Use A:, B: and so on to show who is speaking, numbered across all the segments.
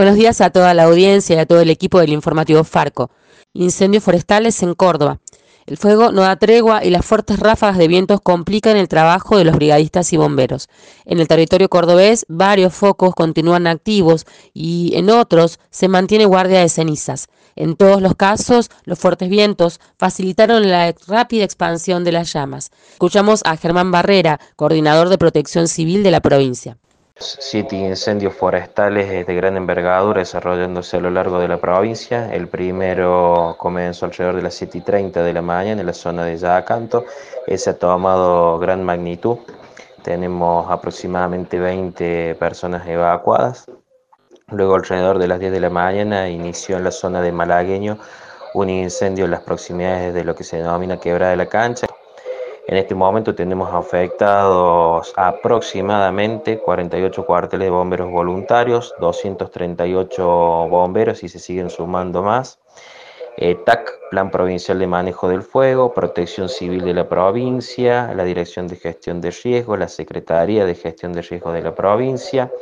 A: Buenos días a toda la audiencia y a todo el equipo del informativo Farco. Incendios forestales en Córdoba. El fuego no da tregua y las fuertes ráfagas de vientos complican el trabajo de los brigadistas y bomberos. En el territorio cordobés, varios focos continúan activos y en otros se mantiene guardia de cenizas. En todos los casos, los fuertes vientos facilitaron la rápida expansión de las llamas. Escuchamos a Germán Barrera, coordinador de protección civil de la provincia.
B: Siete incendios forestales de gran envergadura desarrollándose a lo largo de la provincia. El primero comenzó alrededor de las 7 y 30 de la mañana en la zona de Yacanto. Ese ha tomado gran magnitud. Tenemos aproximadamente 20 personas evacuadas. Luego, alrededor de las 10 de la mañana, inició en la zona de Malagueño un incendio en las proximidades de lo que se denomina Quebrada de la Cancha. En este momento tenemos afectados aproximadamente 48 cuarteles de bomberos voluntarios, 238 bomberos y se siguen sumando más. Eh, TAC, Plan Provincial de Manejo del Fuego, Protección Civil de la provincia, la Dirección de Gestión de Riesgo, la Secretaría de Gestión de Riesgo de la provincia,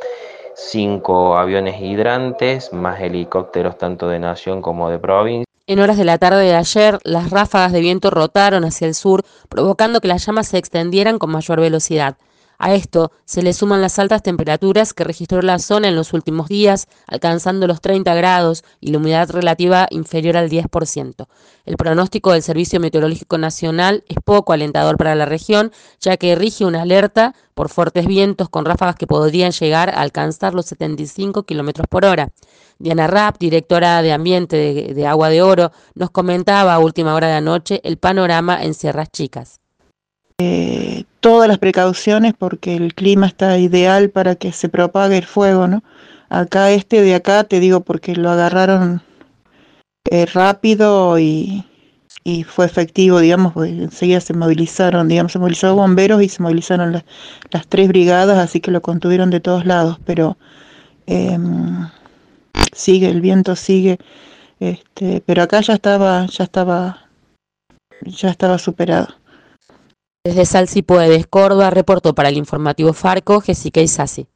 B: cinco aviones hidrantes, más helicópteros tanto de nación como de provincia.
A: En horas de la tarde de ayer, las ráfagas de viento rotaron hacia el sur, provocando que las llamas se extendieran con mayor velocidad. A esto se le suman las altas temperaturas que registró la zona en los últimos días, alcanzando los 30 grados y la humedad relativa inferior al 10%. El pronóstico del Servicio Meteorológico Nacional es poco alentador para la región, ya que rige una alerta por fuertes vientos con ráfagas que podrían llegar a alcanzar los 75 kilómetros por hora. Diana Rapp, directora de Ambiente de, Agua de Oro, nos comentaba a última hora de la noche el panorama en Sierras Chicas.
C: Eh, todas las precauciones porque el clima está ideal para que se propague el fuego, ¿no? Acá este de acá, te digo, porque lo agarraron eh, rápido y, fue efectivo, digamos, enseguida se movilizaron, digamos, se movilizaron bomberos y se movilizaron las tres brigadas, así que lo contuvieron de todos lados, pero em, sigue, el viento sigue, este, pero acá ya estaba, ya estaba, ya estaba superado.
A: Desde Salsi Puedes, Córdoba, reportó para el informativo Farco Jessica Isasi.